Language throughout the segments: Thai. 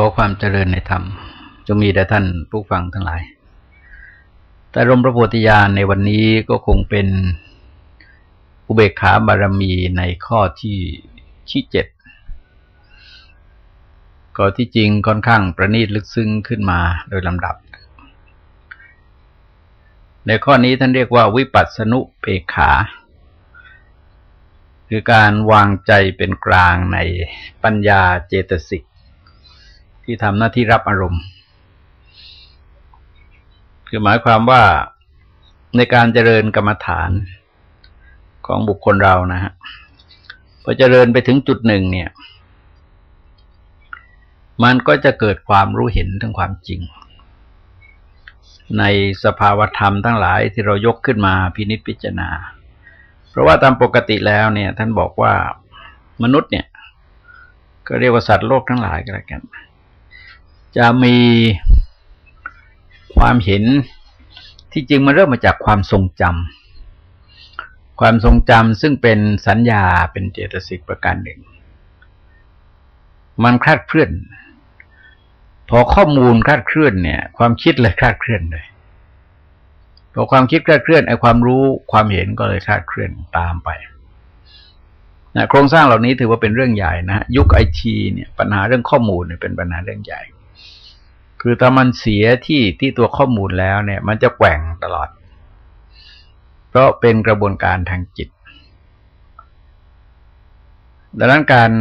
ขอความเจริญในธรรมจงมีแด่ท่านผู้ฟังทั้งหลาย แต่รมพระโพธิญาณในวันนี้ก็คงเป็นอุเบกขาบารมีในข้อที่ที่เจ็ดก็ที่จริงค่อนข้างประณีตลึกซึ้งขึ้นมาโดยลำดับ ในข้อนี้ท่านเรียกว่าวิปัสสนุเปกขา คือการวางใจเป็นกลางในปัญญาเจตสิก ที่ทำหน้าที่รับอารมณ์ คือหมายความว่าในการเจริญกรรมฐานของบุคคลเรานะฮะพอเจริญไปถึงจุดหนึ่งเนี่ย มันก็จะเกิดความรู้เห็นถึงความจริง ในสภาวธรรมทั้งหลายที่เรายกขึ้นมาพินิจพิจารณา เพราะว่าตามปกติแล้วเนี่ย ท่านบอกว่ามนุษย์เนี่ย ก็เรียกว่าสัตว์โลกทั้งหลายก็แล้วกัน จะมีความเห็นที่จริงมันเริ่มมาจากความทรงจำความทรงจำซึ่งเป็นสัญญาเป็นเจตสิกประการหนึ่ง มันคลาดเคลื่อน พอข้อมูลคลาดเคลื่อนเนี่ย ความคิดเลยคลาดเคลื่อนเลยพอความคิดคลาดเคลื่อนไอ้ความรู้ความเห็นก็เลยคลาดเคลื่อนตามไปนะโครงสร้างเหล่านี้ถือว่าเป็นเรื่องใหญ่นะยุคไอทีเนี่ยปัญหาเรื่องข้อมูลเนี่ยเป็นปัญหาเรื่องใหญ่ คือถ้ามันเสียที่ที่ตัวข้อมูลแล้วเนี่ย มันจะแกว่งตลอด เพราะเป็นกระบวนการทางจิต ดังนั้นการ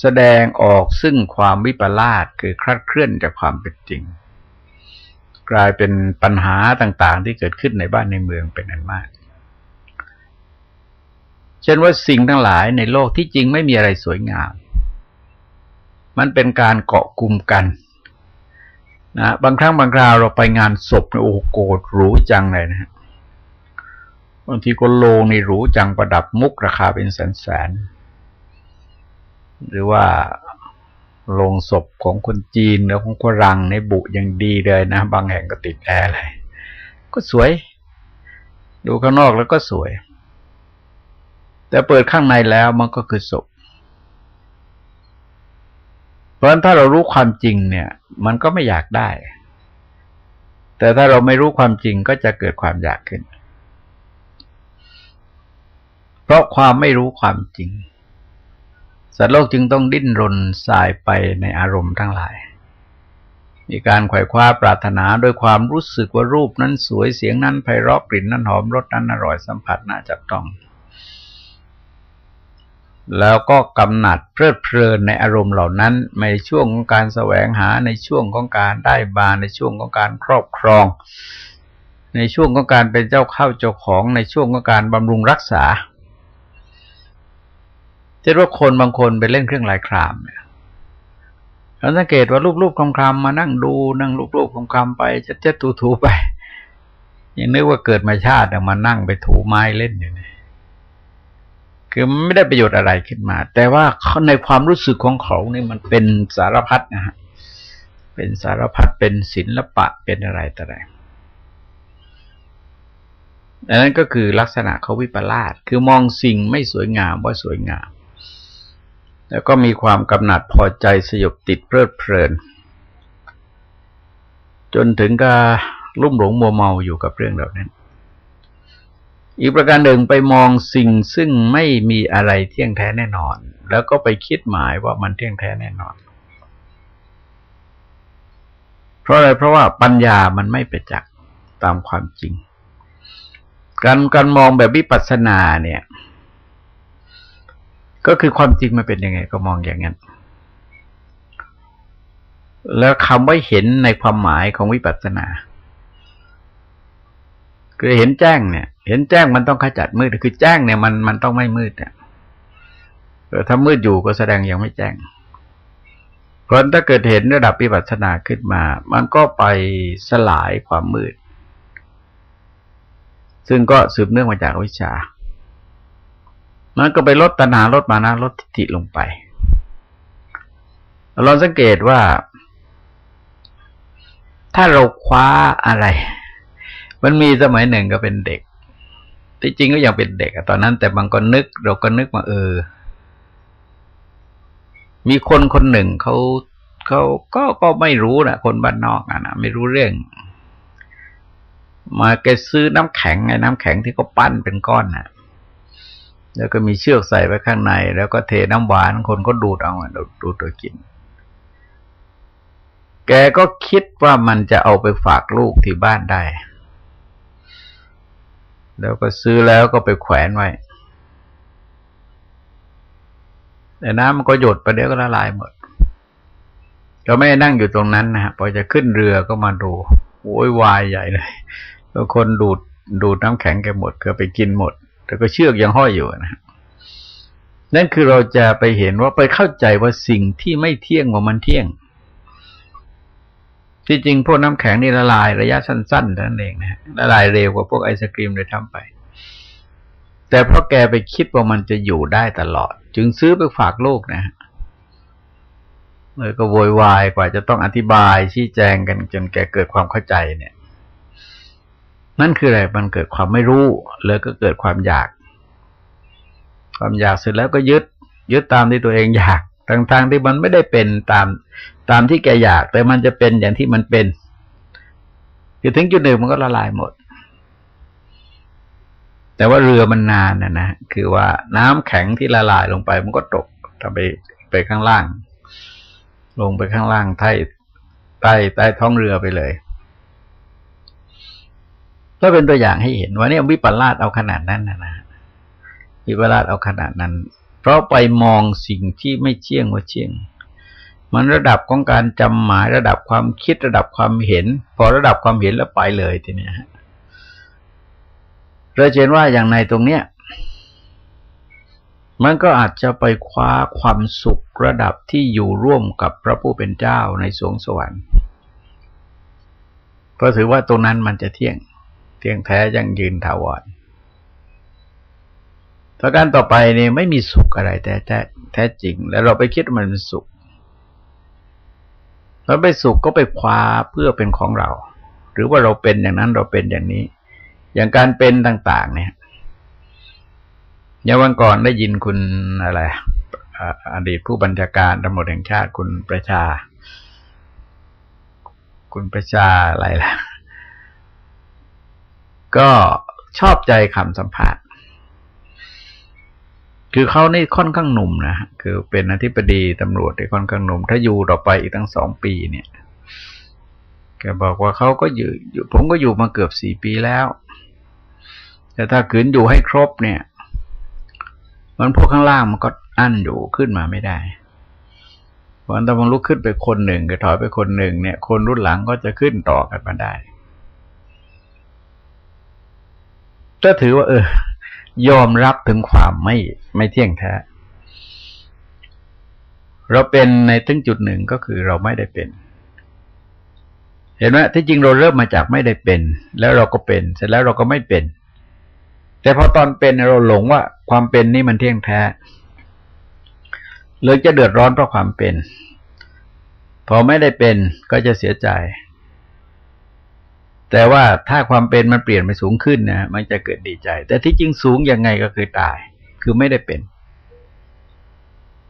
แสดงออกซึ่งความวิปลาสคือคลาดเคลื่อนจากความเป็นจริง กลายเป็นปัญหาต่างๆ ที่เกิดขึ้นในบ้านในเมืองเป็นอันมาก เช่นว่าสิ่งทั้งหลายในโลกที่จริงไม่มีอะไรสวยงาม มันเป็นการเกาะกลุ่มกัน นะบางครั้งบางคราวเราไปงานศพเนี่ยโอ้โกรธหรูจังเลยนะฮะบางทีก็โลงในหรูจังประดับมุกราคาเป็นแสนแสนหรือว่าโลงศพของคนจีนแล้วของฝรังในบุยังดีเลยนะ บางแห่งก็ติดแอร์เลย ก็สวย ดูข้างนอกแล้วก็สวย แต่เปิดข้างในแล้วมันก็คือศพ ราะฉะนั้นถ้าเรารู้ความจริงเนี่ย มันก็ไม่อยากได้ แต่ถ้าเราไม่รู้ความจริงก็จะเกิดความอยากขึ้น เพราะความไม่รู้ความจริง สัตว์โลกจึงต้องดิ้นรนสายไปในอารมณ์ทั้งหลาย มีการไขว่คว้าปรารถนาโดยความรู้สึกว่ารูปนั้นสวยเสียงนั้นไพเราะกลิ่นนั้นหอมรสนั้นอร่อยสัมผัสน่าจับต้อง แล้วก็กำหนัดเพลิดเพลินในอารมณ์เหล่านั้น ในช่วงของการแสวงหาในช่วงของการได้บานในช่วงของการครอบครอง ในช่วงของการเป็นเจ้าเข้าเจ้าของในช่วงของการบำรุงรักษาเช่นว่าคนบางคนไปเล่นเครื่องลายครามเนี่ยเราสังเกตว่ารูปๆคำๆมานั่งดูนั่งรูปๆคำๆไปจะจะถูๆไปยังนึกว่าเกิดมาชาติมานั่งไปถูไม้เล่นอยู่เนี่ย คือไม่ได้ประโยชน์อะไรขึ้นมา แต่ว่าในความรู้สึกของเขาเนี่ยมันเป็นสารพัดนะฮะเป็นสารพัดเป็นศิลปะเป็นอะไรต่ออะไรอันนั้นก็คือลักษณะเขาวิปลาสคือมองสิ่งไม่สวยงามว่าสวยงาม แล้วก็มีความกำหนัดพอใจสยบติดเพลิดเพลิน จนถึงกับลุ่มหลงมัวเมาอยู่กับเรื่องเหล่านั้น อีกประการหนึ่งไปมองสิ่งซึ่งไม่มีอะไรเที่ยงแท้แน่นอน แล้วก็ไปคิดหมายว่ามันเที่ยงแท้แน่นอน เพราะอะไรเพราะว่าปัญญามันไม่ไปจักตามความจริง การการมองแบบวิปัสสนาเนี่ย ก็คือความจริงมันเป็นยังไงก็มองอย่างนั้น แล้วคำว่าเห็นในความหมายของวิปัสสนา คือเห็นแจ้งเนี่ย เห็นแจ้งมันต้องขจัดมืด คือแจ้งเนี่ยมันมันต้องไม่มืดเนี่ยถ้ามืดอยู่ก็แสดงยังไม่แจ้งเพราะถ้าเกิดเห็นระดับปิบัตินาขึ้นมา มันก็ไปสลายความมืด ซึ่งก็สืบเนื่องมาจากวิชา มันก็ไปลดตนาลดมานะลดทิฏฐิลงไป เราสังเกตว่า ถ้าเราคว้าอะไร มันมีสมัยหนึ่งก็เป็นเด็ก ที่จริงก็ยังเป็นเด็กอะตอนนั้น แต่บางคนนึก เราก็นึกว่าเออ มีคนคนหนึ่งเขาเขาก็ก็ไม่รู้นะคนบ้านนอกนะนะไม่รู้เรื่อง มาแกซื้อน้ำแข็งไงน้ำแข็งที่เขาปั้นเป็นก้อนนะ่ะ แล้วก็มีเชือกใส่ไว้ข้างใน แล้วก็เทน้ำหวานคนก็ดูดเอาดูดดูดตัวกิน แกก็คิดว่ามันจะเอาไปฝากลูกที่บ้านได้ แล้วก็ซื้อแล้วก็ไปแขวนไว้ แต่น้ำมันก็หยดไปเดี๋ยวก็ละลายหมดก็ไม่นั่งอยู่ตรงนั้นนะฮะพอจะขึ้นเรือก็มาดูโวยวายใหญ่เลยแล้วคนดูดดูดน้ำแข็งแกหมดก็ไปกินหมด แต่ก็เชือกยังห้อยอยู่นะนั่นคือเราจะไปเห็นว่าไปเข้าใจว่าสิ่งที่ไม่เที่ยงว่ามันเที่ยง ที่จริงพวกน้ำแข็งนี่ละลายระยะสั้นๆนั่นเองนะละลายเร็วกว่าพวกไอศกรีมเลยทำไป แต่เพราะแกไปคิดว่ามันจะอยู่ได้ตลอด จึงซื้อไปฝากลูกนะเลยก็โวยวายกว่าจะต้องอธิบายชี้แจงกันจนแกเกิดความเข้าใจเนี่ย นั่นคืออะไรมันเกิดความไม่รู้เลยก็เกิดความอยาก ความอยากเสร็จแล้วก็ยึด ยึดตามที่ตัวเองอยาก ทางๆที่มันไม่ได้เป็นตามตามที่แกอยาก แต่มันจะเป็นอย่างที่มันเป็นคือถึงจุดหนึ่งมันก็ละลายหมด แต่ว่าเรือมันนานนะนะคือว่าน้ำแข็งที่ละลายลงไป มันก็ตกทำไปไปข้างล่าง ลงไปข้างล่างใต้ใต้ใต้ท้องเรือไปเลยก็เป็นตัวอย่างให้เห็นว่าเนี่ยวิปลาสเอาขนาดนั้นนะนะวิปลาสเอาขนาดนั้น ราะไปมองสิ่งที่ไม่เชี่ยงว่าเชี่ยง มันระดับของการจำหมายระดับความคิดระดับความเห็น พอระดับความเห็นแล้วไปเลยทีเนี้ยเราเห็นว่าอย่างในตรงเนี้ยมันก็อาจจะไปคว้าความสุขระดับที่อยู่ร่วมกับพระผู้เป็นเจ้าในสวงสวรรค์เพราะถือว่าตรงนั้นมันจะเที่ยง เที่ยงแท้ยังยืนถาวร ประการต่อไปเนี่ยไม่มีสุขอะไรแต่แท้แท้จริง แล้วเราไปคิดมันเป็นสุขแล้วไปสุขก็ไปคว้าเพื่อเป็นของเรา หรือว่าเราเป็นอย่างนั้นเราเป็นอย่างนี้ อย่างการเป็นต่าง ๆ เนี่ยอย่างวันก่อนได้ยินคุณอะไรอดีตผู้บัญชาการตำรวจแห่งชาติคุณประชา คุณประชาอะไรล่ะ ก็ชอบใจคำสัมภาษณ์ คือเขานี่ค่อนข้างหนุ่มนะคือเป็นอธิบดีตำรวจที่ค่อนข้างหนุ่ม ถ้าอยู่ต่อไปอีกตั้งสองปีเนี่ยแกบอกว่าเขาก็อยู่ ผมก็อยู่มาเกือบสี่ปีแล้ว แต่ถ้าขืนอยู่ให้ครบเนี่ย มันพวกข้างล่างมันก็อั้นอยู่ขึ้นมาไม่ได้วันตะมันลุกขึ้นไปคนหนึ่งก็ถอยไปคนหนึ่งเนี่ย คนรุ่นหลังก็จะขึ้นต่อกันมาได้ ก็ถือว่า เออ ยอมรับถึงความไม่ไม่เที่ยงแท้ เราเป็นในถึงจุดหนึ่งก็คือเราไม่ได้เป็น เห็นไหมที่จริงเราเริ่มมาจากไม่ได้เป็น แล้วเราก็เป็น เสร็จแล้วเราก็ไม่เป็น แต่พอตอนเป็นเราหลงว่าความเป็นนี่มันเที่ยงแท้เลยจะเดือดร้อนเพราะความเป็น พอไม่ได้เป็นก็จะเสียใจ แต่ว่าถ้าความเป็นมันเปลี่ยนไปสูงขึ้นนะมันจะเกิดดีใจ แต่ที่จริงสูงยังไงก็คือตาย คือไม่ได้เป็น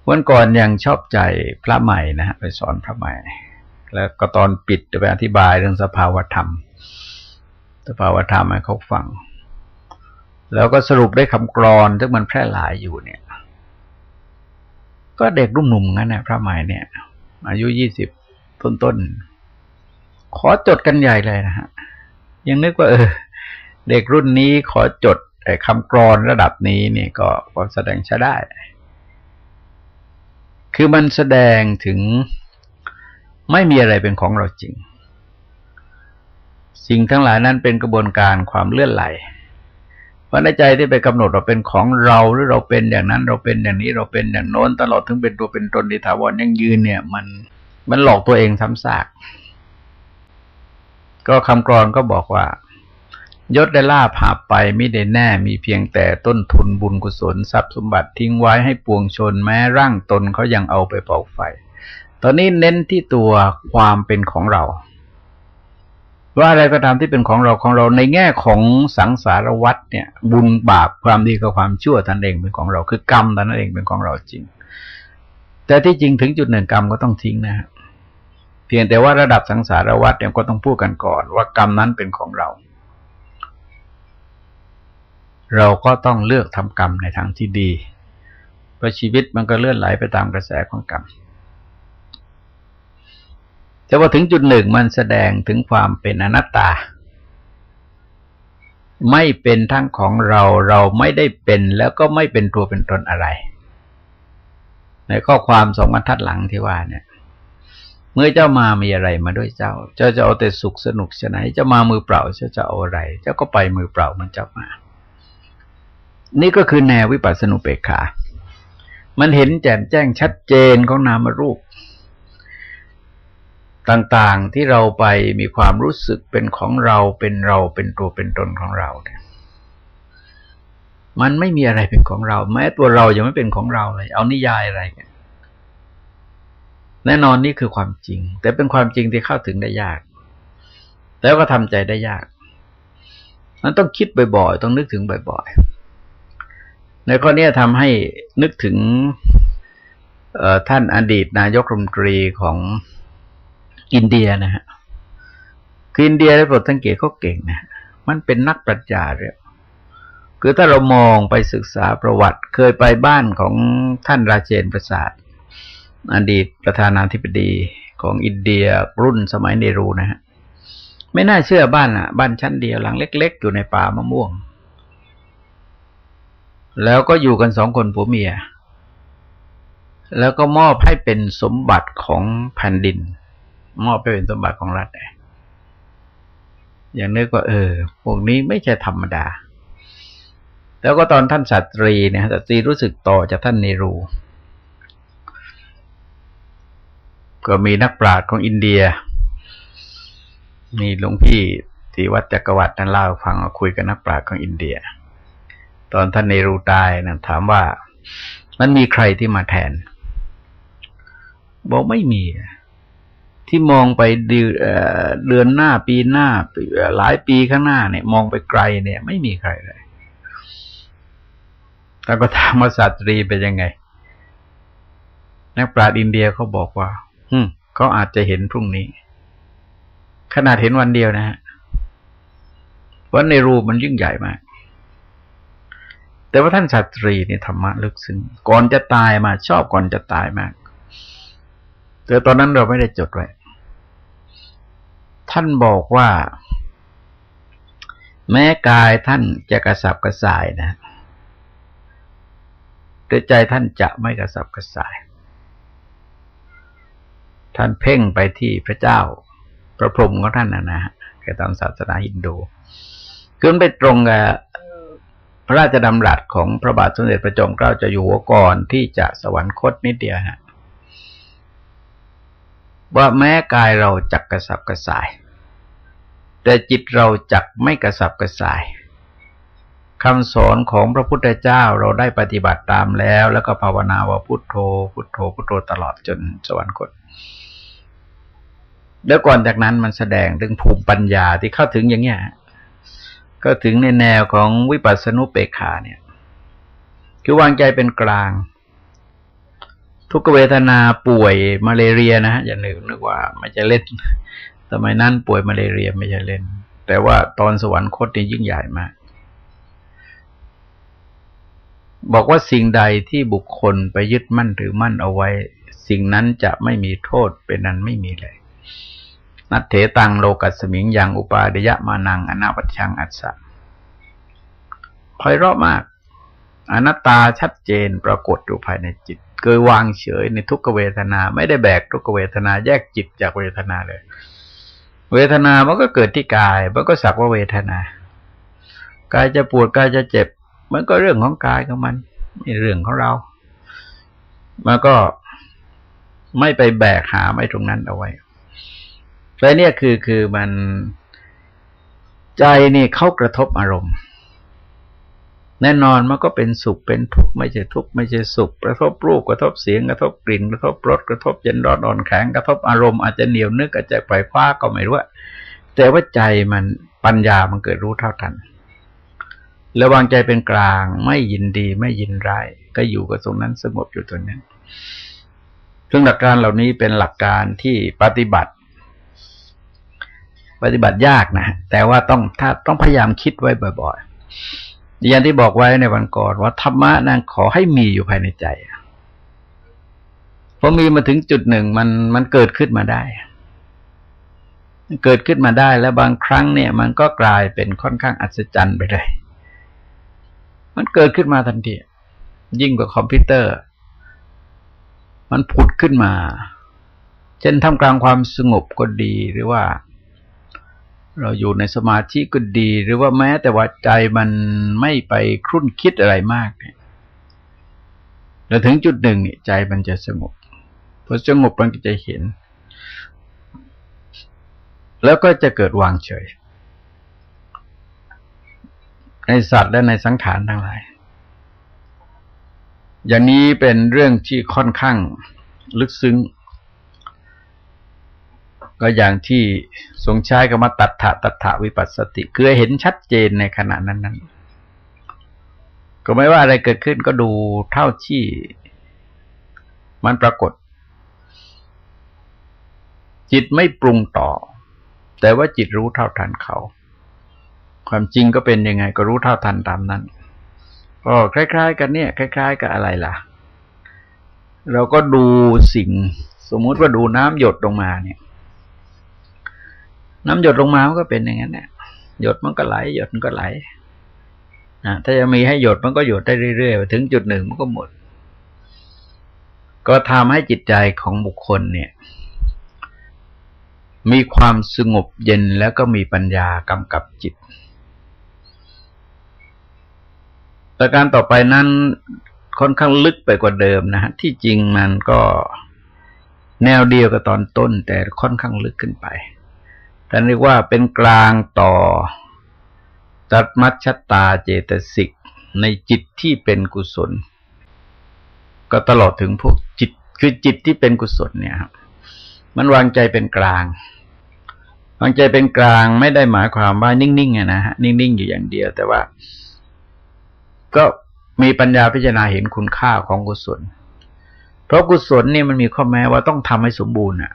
วันก่อนยังชอบใจพระใหม่นะฮะไปสอนพระใหม่ แล้วก็ตอนปิดไปอธิบายเรื่องสภาวธรรม สภาวธรรมให้เขาฟัง แล้วก็สรุปได้คำกรอนซึ่งมันแพร่หลายอยู่เนี่ย ก็เด็กรุ่มหนุ่มงั้นนะพระใหม่เนี่ย อายุยี่สิบต้นๆขอจดกันใหญ่เลยนะฮะ ยังนึกว่าเออ เด็กรุ่นนี้ขอจดไอ้คำกรอนระดับนี้นี่ก็ก็แสดงใช้ได้ คือมันแสดงถึงไม่มีอะไรเป็นของเราจริง สิ่งทั้งหลายนั้นเป็นกระบวนการความเลื่อนไหลเพราะในใจที่ไปกำหนดเราเป็นของเราหรือเราเป็นอย่างนั้นเราเป็นอย่างนี้เราเป็นอย่างโน้นตลอดถึงเป็นตัวเป็นตนที่ถาวรยังยืนเนี่ย มันมันหลอกตัวเองซ้ำซาก ก็คำกรอนก็บอกว่ายศได้ล่าภาไปไม่ได้แน่มีเพียงแต่ต้นทุนบุญกุศลทรัพย์สมบัติทิ้งไว้ให้ปวงชนแม้ร่างตนเขายังเอาไปเผาไฟ ตอนนี้เน้นที่ตัวความเป็นของเรา ว่าอะไรก็ตามที่เป็นของเราของเราในแง่ของสังสารวัตเนี่ย บุญบาปความดีกับความชั่วท่านเองเป็นของเรา คือกรรมท่านเองเป็นของเราจริง แต่ที่จริงถึงจุดหนึ่งกรรมก็ต้องทิ้งนะครับ เพียงแต่ว่าระดับสังสารวัฏเนี่ยก็ต้องพูดกันก่อน ว่ากรรมนั้นเป็นของเรา เราก็ต้องเลือกทำกรรมในทางที่ดีเพราะชีวิตมันก็เลื่อนไหลไปตามกระแสของกรรมแต่ว่าถึงจุดหนึ่งมันแสดงถึงความเป็นอนัตตา ไม่เป็นทั้งของเราเราไม่ได้เป็นแล้วก็ไม่เป็นตัวเป็นตนอะไร ในข้อความสองบรรทัดหลังที่ว่าเนี่ย เมื่อเจ้ามามีอะไรมาด้วยเจ้า เจ้าจะเอาแต่สุขสนุกชไหนจะมามือเปล่าเจ้าจะเอาอะไร เจ้าก็ไปมือเปล่ามันจะมา นี่ก็คือแนววิปัสสนุเปกขา มันเห็นแจ่มแจ้งชัดเจนของนามรูป ต่างๆที่เราไปมีความรู้สึกเป็นของเราเป็นเราเป็นตัวเป็นตนของเราเนี่ยมันไม่มีอะไรเป็นของเรา แม้ตัวเรายังไม่เป็นของเราเลย เอานิยายอะไรกัน แน่นอนนี่คือความจริง แต่เป็นความจริงที่เข้าถึงได้ยาก แล้วก็ทำใจได้ยาก มันต้องคิดบ่อยๆ ต้องนึกถึงบ่อยๆ ในข้อนี้ทำให้นึกถึงท่านอดีตนายกรัฐมนตรีของอินเดียนะฮะคืออินเดียได้โปรดสังเกตเขาเก่งนะมันเป็นนักปรัชญาเรียคือถ้าเรามองไปศึกษาประวัติ เคยไปบ้านของท่านราเจนประสาท อดีตประธานาธิบดีของอินเดียรุ่นสมัยเนรูนะฮะไม่น่าเชื่อบ้านอะ บ้านชั้นเดียวหลังเล็ก ๆ อยู่ในป่ามะม่วง แล้วก็อยู่กันสองคนผัวเมีย แล้วก็มอบให้เป็นสมบัติของแผ่นดิน มอบไปเป็นสมบัติของรัฐอย่างนึกว่าเออ พวกนี้ไม่ใช่ธรรมดา แล้วก็ตอนท่านสัตรีเนี่ยสัตรีรู้สึกต่อจากท่านเนรู ก็มีนักปราชญ์ของอินเดีย มีหลวงพี่ที่วัดจักรวรรดิท่นเล่าฟังคุยกับนักปราชญ์ของอินเดีย ตอนท่านเนรูตายนะถามว่ามันมีใครที่มาแทน บอกไม่มี ที่มองไปเดือนหน้าปีหน้า หลายปีข้างหน้าเนี่ย มองไปไกลเนี่ย ไม่มีใครเลยแต่ก็ถามว่าศาสตรีเป็นยังไง นักปราชญ์อินเดียเขาบอกว่า อืมเขาอาจจะเห็นพรุ่งนี้ ขนาดเห็นวันเดียวนะฮะวันในรูปมันยิ่งใหญ่มาก แต่ว่าท่านศาตรีนี่ธรรมะลึกซึ้งก่อนจะตายมาชอบก่อนจะตายมาก แต่ตอนนั้นเราไม่ได้จดไว้ท่านบอกว่า แม้กายท่านจะกระสับกระส่ายนะแต่ใจท่านจะไม่กระสับกระส่าย ท่านเพ่งไปที่พระเจ้า พระพรหมของท่านนะนะแกตามศาสนาฮินดูคือไปตรงกับพระราชดำรัสของพระบาทสมเด็จพระจอมเกล้าเจ้าอยู่หัวก่อนที่จะสวรรคตนิดเดียวฮะว่าแม้กายเราจักกระสับกระส่าย แต่จิตเราจักไม่กระสับกระส่ายคำสอนของพระพุทธเจ้าเราได้ปฏิบัติตามแล้ว แล้วก็ภาวนาว่าพุทโธ พุทโธพุทโธตลอดจนสวรรคต แล้วก่อนจากนั้นมันแสดงถึงภูมิปัญญาที่เข้าถึงอย่างเงี้ยก็ถึงในแนวของวิปัสสนุเปกขาเนี่ย คือวางใจเป็นกลาง ทุกเวทนาป่วยมาเลเรียนะฮะอย่านึกนึกว่าไม่จะเล่นสมัยนั้นป่วยมาเลเรียไม่จะเล่น แต่ว่าตอนสวรรคตนี่ยิ่งใหญ่มาก บอกว่าสิ่งใดที่บุคคลไปยึดมั่นถือมั่นเอาไว้ สิ่งนั้นจะไม่มีโทษเป็นนั้นไม่มีเลย นัตเถตังโลกัสมิงอย่างอุปาเดยะมานังอนาปัชังอัสสะคอยรอบมาก อนัตตาชัดเจนปรากฏอยู่ภายในจิต เกยวางเฉยในทุกเวทนา ไม่ได้แบกทุกเวทนาแยกจิตจากเวทนาเลย เวทนามันก็เกิดที่กาย มันก็สักว่าเวทนากายจะปวดกายจะเจ็บ มันก็เรื่องของกายของมันไม่เรื่องของเรา มันก็ไม่ไปแบกหาไม่ตรงนั้นเอาไว้ แต่เนี่ยคือคือมันใจนี่เข้ากระทบอารมณ์ แน่นอนมันก็เป็นสุขเป็นทุกข์ไม่ใช่ทุกข์ไม่ใช่สุข กระทบรูปกระทบเสียงกระทบกลิ่นกระทบรสกระทบเย็นร้อนอ่อนแข็งกระทบอารมณ์อาจจะเหนียวนึกอาจจะปล่อยคว้าก็ไม่รู้แต่ว่าใจมันปัญญามันเกิดรู้เท่าทันระวางใจเป็นกลางไม่ยินดีไม่ยินร้ายก็อยู่กับตรงนั้นสงบอยู่ตรงนั้นซึ่งหลักการเหล่านี้เป็นหลักการที่ปฏิบัติ ฏิบัติยากนะแต่ว่าต้องถ้าต้องพยายามคิดไว้บ่อยๆอย่างที่บอกไว้ในวันก่อนว่าธรรมะนั้นขอให้มีอยู่ภายในใจพอมีมาถึงจุดหนึ่งมันมันเกิดขึ้นมาได้ เกิดขึ้นมาได้แล้วบางครั้งเนี่ย มันก็กลายเป็นค่อนข้างอัศจรรย์ไปเลย มันเกิดขึ้นมาทันทียิ่งกว่าคอมพิวเตอร์ มันผุดขึ้นมา เช่นทำกลางความสงบก็ดีหรือว่า เราอยู่ในสมาธิก็ดี หรือว่าแม้แต่ว่าใจมันไม่ไปครุ่นคิดอะไรมากเนี่ยแล้วถึงจุดหนึ่งใจมันจะสงบพอสงบมันก็จะเห็น แล้วก็จะเกิดวางเฉย ในสัตว์และในสังขารทั้งหลาย อย่างนี้เป็นเรื่องที่ค่อนข้างลึกซึ้ง ก็อย่างที่ทรงใช้กับมาตัดถะตัดถะวิปัสสติ คือเห็นชัดเจนในขณะนั้นนั้นก็ไม่ว่าอะไรเกิดขึ้นก็ดูเท่าที่มันปรากฏ จิตไม่ปรุงต่อ แต่ว่าจิตรู้เท่าทันเขา ความจริงก็เป็นยังไง ก็รู้เท่าทันตามนั้นก็คล้าย ๆ กันเนี่ยคล้าย ๆ กับอะไรล่ะ เราก็ดูสิ่ง สมมุติว่าดูน้ำหยดลงมาเนี่ย น้ำหยดลงมามันก็เป็นอย่างนั้นแหละหยดมันก็ไหล หยดมันก็ไหลนะถ้าจะมีให้หยดมันก็หยดได้เรื่อยๆถึงจุดหนึ่งมันก็หมด ก็ทำให้จิตใจของบุคคลเนี่ย มีความสงบเย็นแล้วก็มีปัญญากำกับจิตประการต่อไปนั้นค่อนข้างลึกไปกว่าเดิมนะฮะที่จริงมันก็แนวเดียวกับตอนต้น แต่ค่อนข้างลึกขึ้นไป แต่เรียกว่าเป็นกลางต่อ ตัดมัชชตาเจตสิกในจิตที่เป็นกุศล ก็ตลอดถึงพวกจิตคือจิตที่เป็นกุศลเนี่ยครับมันวางใจเป็นกลาง วางใจเป็นกลางไม่ได้หมายความว่านิ่งๆนะฮะนิ่งๆอยู่อย่างเดียว แต่ว่า ก็มีปัญญาพิจารณาเห็นคุณค่าของกุศล เพราะกุศลนี่มันมีข้อแม้ว่าต้องทำให้สมบูรณ์อะ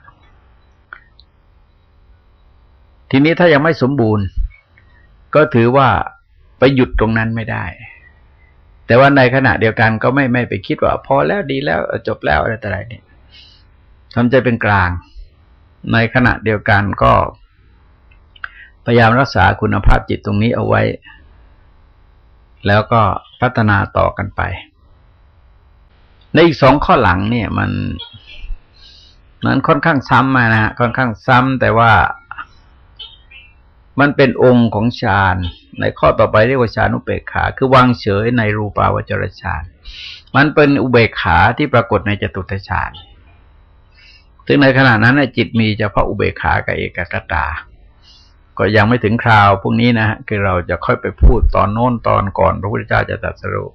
ทีนี้ถ้ายังไม่สมบูรณ์ ก็ถือว่าไปหยุดตรงนั้นไม่ได้ แต่ว่าในขณะเดียวกันก็ไม่ไม่ไปคิดว่า พอแล้วดีแล้วจบแล้วอะไรต่ออะไรเนี่ยทำใจเป็นกลาง ในขณะเดียวกันก็พยายามรักษาคุณภาพจิตตรงนี้เอาไว้ แล้วก็พัฒนาต่อกันไป ในอีกสองข้อหลังเนี่ยมันมันค่อนข้างซ้ำมานะฮะค่อนข้างซ้ำแต่ว่า มันเป็นองค์ของฌานในข้อต่อไปเรียกว่าฌานุเบกขา คือวางเฉยในรูปาวจรฌานมันเป็นอุเบกขาที่ปรากฏในจตุตฌานซึ่งในขณะนั้นจิตมีเฉพาะอุเบกขากับเอกกตา ก็ยังไม่ถึงคราวพวกนี้นะฮะคือเราจะค่อยไปพูดตอนโน้นตอนก่อนพระพุทธเจ้าจะตรัสรู้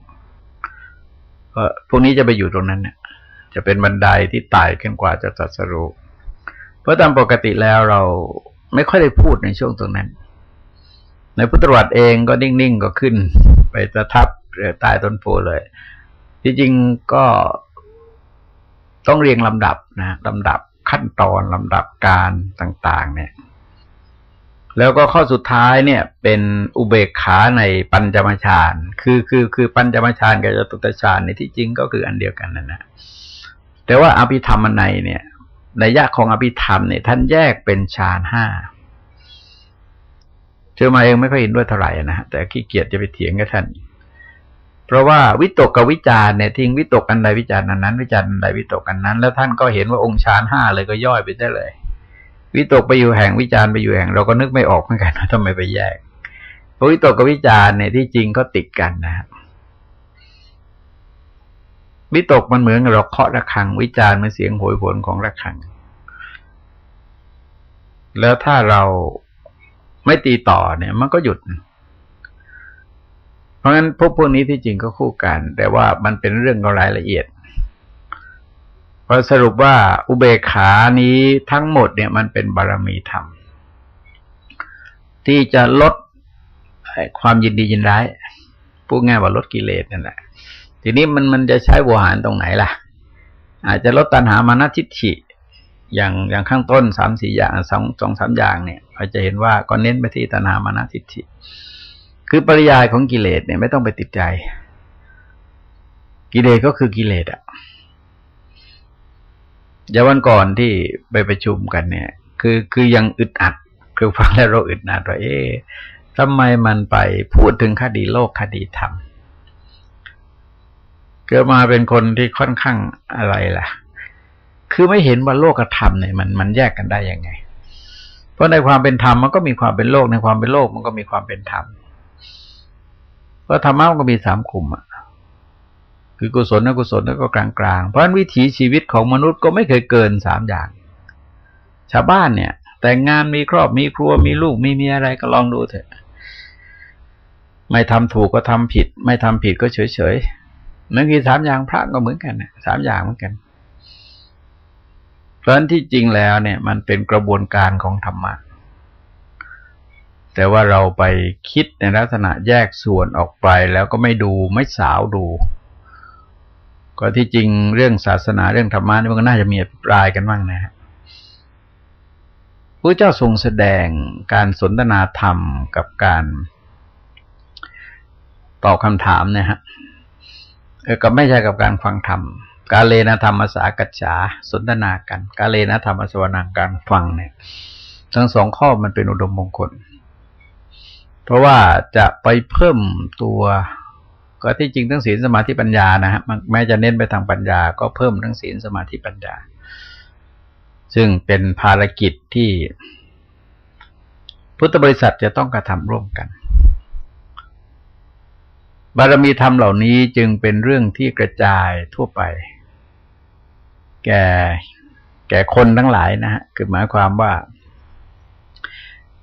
ก็พวกนี้จะไปอยู่ตรงนั้นเนี่ยจะเป็นบันไดที่ไต่ขึ้นกว่าจะตรัสรู้เพราะตามปกติแล้วเรา ไม่ค่อยได้พูดในช่วงตรงนั้น ในพุทธวัตรเองก็นิ่งๆก็ขึ้น ไปประทับใต้ต้นโพเลย ที่จริงก็ต้องเรียงลำดับนะลำดับขั้นตอนลำดับการต่าง ๆ เนี่ย แล้วก็ข้อสุดท้ายเนี่ย เป็นอุเบกขาในปัญจมฌานคือคือคือปัญจมฌานกับจตุตฌานในที่จริงก็คืออันเดียวกันนั่นนะแต่ว่าอภิธรรมในเนี่ย นยะของอภิธรรมเนี่ยท่านแยกเป็นฌานห้าเชื่อมาเองไม่ค่อยเห็นด้วยเท่าไหร่นะแต่ขี้เกียจจะไปเถียงกับท่าน เพราะว่าวิตกกับวิจารเนี่ยทิ้งวิตกอันใดวิจารณ์นั้น วิจารณ์อันใดวิตกอันนั้น แล้วท่านก็เห็นว่าองค์ฌานห้าเลยก็ย่อยไปได้เลย วิตกไปอยู่แห่งวิจารไปอยู่แห่ง เราก็นึกไม่ออกเหมือนกันว่าทำไมไปแยกเพราะวิตกกับวิจารเนี่ยที่จริงก็ติดกันนะครับ วิตกมันเหมือนเราเคาะระฆัง วิจารมันเสียงโหยหวนของระฆัง แล้วถ้าเราไม่ตีต่อเนี่ย มันก็หยุด เพราะงั้นพวกพวกนี้ที่จริงก็คู่กัน แต่ว่ามันเป็นเรื่องของรายละเอียดพอสรุปว่าอุเบกขานี้ทั้งหมดเนี่ยมันเป็นบารมีธรรม ที่จะลดความยินดียินร้ายพูดง่ายว่าลดกิเลสนั่นแหละ ทีนี้มันมันจะใช้บวหารตรงไหนล่ะ อาจจะลดตัณหามานทิฏฐิ อย่างอย่างข้างต้นสามสี่อย่างสองสองสามอย่างเนี่ยเราจะเห็นว่าก็เน้นไปที่ตนามานะทิฏฐิ คือปริยายของกิเลสเนี่ยไม่ต้องไปติดใจ กิเลสก็คือกิเลสอะอย่าวันก่อนที่ไปประชุมกันเนี่ย คือคือยังอึดอัด คือฟังแล้วเราอึดอัดว่าเอ๊ะทำไมมันไปพูดถึงคดีโลกคดีธรรม เกิดมาเป็นคนที่ค่อนข้างอะไรล่ะ คือไม่เห็นว่าโลกกับธรรมเนี่ยมันมันแยกกันได้ยังไง เพราะในความเป็นธรรมมันก็มีความเป็นโลกในความเป็นโลกมันก็มีความเป็นธรรม เพราะธรรมะมันก็มีสามกลุ่มอะคือกุศลอกุศลแล้วก็กลางๆ เพราะวิถีชีวิตของมนุษย์ก็ไม่เคยเกินสามอย่าง ชาวบ้านเนี่ย แต่งงานมีครอบมีครัวมีลูกมีเมียอะไรก็ลองดูเถอะ ไม่ทำถูกก็ทำผิด ไม่ทำผิดก็เฉย นั่นคือสามอย่างพระก็เหมือนกันนะสามอย่างเหมือนกัน เพราะนั้นที่จริงแล้วเนี่ย มันเป็นกระบวนการของธรรมะ แต่ว่าเราไปคิดในลักษณะแยกส่วนออกไปแล้วก็ไม่ดูไม่สาวดู ก็ที่จริงเรื่องศาสนาเรื่องธรรมะนี่มันก็น่าจะมีปลายกันบ้างนะฮะพระเจ้าทรงแสดงการสนทนาธรรมกับการตอบคำถามเนี่ยฮะ ก็ไม่ใช่กับการฟังธรรม กาเลนะธรรมสากัจฉาสนทนากัน กาเลนะธรรมสวนังการฟังเนี่ย ทั้งสองข้อมันเป็นอุดมมงคล เพราะว่าจะไปเพิ่มตัว ก็ที่จริงทั้งศีลสมาธิปัญญานะฮะแม้จะเน้นไปทางปัญญา ก็เพิ่มทั้งศีลสมาธิปัญญา ซึ่งเป็นภารกิจที่พุทธบริษัทจะต้องกระทำร่วมกัน บารมีธรรมเหล่านี้จึงเป็นเรื่องที่กระจายทั่วไป แก่แก่คนทั้งหลายนะฮะคือหมายความว่า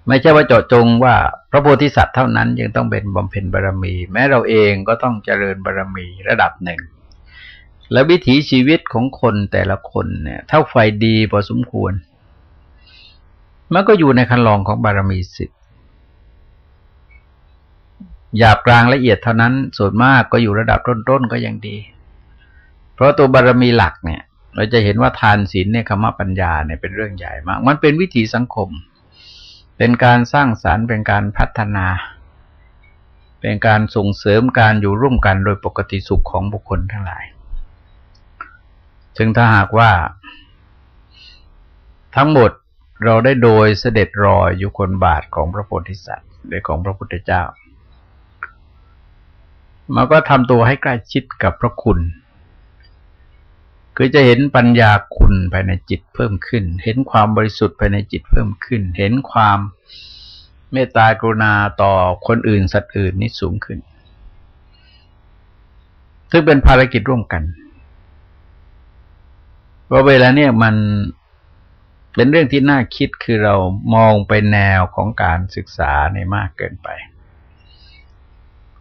ไม่ใช่ว่าเจาะจงว่าพระโพธิสัตว์เท่านั้นยังต้องเป็นบำเพ็ญบารมี แม้เราเองก็ต้องเจริญบารมีระดับหนึ่ง และวิถีชีวิตของคนแต่ละคนเนี่ยเท่าไฟดีพอสมควร มันก็อยู่ในคันลองของบารมีสิทธิ หยาบกลางละเอียดเท่านั้นส่วนมากก็อยู่ระดับต้นๆก็ยังดี เพราะตัวบารมีหลักเนี่ย เราจะเห็นว่าทานศีลเนี่ยคำว่าปัญญาเนี่ยเป็นเรื่องใหญ่มาก มันเป็นวิถีสังคม เป็นการสร้างสารรค์เป็นการพัฒนา เป็นการส่งเสริมการอยู่ร่วมกันโดยปกติสุขของบุคคลทั้งหลายซึ่งถ้าหากว่า ทั้งหมดเราได้โดยเสด็จรอยอยู่คนบาทของพระโพธิสัตว์หรือของพระพุทธเจ้า มันก็ทำตัวให้ใกล้ชิดกับพระคุณ คือจะเห็นปัญญาคุณภายในจิตเพิ่มขึ้น เห็นความบริสุทธิ์ภายในจิตเพิ่มขึ้น เห็นความเมตตากรุณาต่อคนอื่นสัตว์อื่นนี่สูงขึ้น ซึ่งเป็นภารกิจร่วมกันว่าะเวลาเนี่ยมันเป็นเรื่องที่น่าคิดคือเรามองไปแนวของการศึกษาในมากเกินไป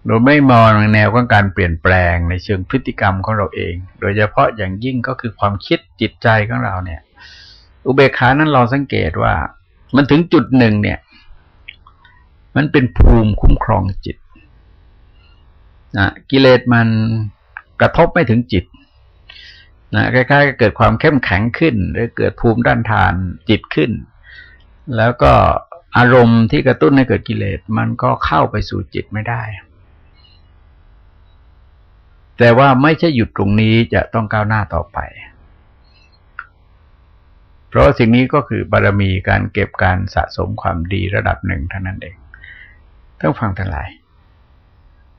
โดยไม่มองแนวของการเปลี่ยนแปลงในเชิงพฤติกรรมของเราเอง โดยเฉพาะอย่างยิ่งก็คือความคิดจิตใจของเราเนี่ย อุเบกขานั้นเราสังเกตว่า มันถึงจุดหนึ่งเนี่ย มันเป็นภูมิคุ้มครองจิตนะกิเลสมันกระทบไม่ถึงจิตนะคล้ายๆเกิดความเข้มแข็งขึ้น หรือเกิดภูมิด้านทานจิตขึ้น แล้วก็อารมณ์ที่กระตุ้นให้เกิดกิเลสมันก็เข้าไปสู่จิตไม่ได้ แต่ว่าไม่ใช่หยุดตรงนี้จะต้องก้าวหน้าต่อไป เพราะสิ่งนี้ก็คือบารมีการเก็บการสะสมความดีระดับหนึ่งเท่านั้นเองต้องฟังทั้งหลาย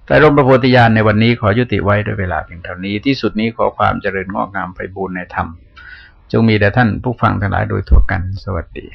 แต่รมประโพธิญาณในวันนี้ขอยุติไว้ด้วยเวลาเพียงเท่านี้ ที่สุดนี้ขอความเจริญงอกงามไปบูรณนธรรม จงมีแด่ท่านผู้ฟังทั้งหลายโดยทั่วกัน สวัสดี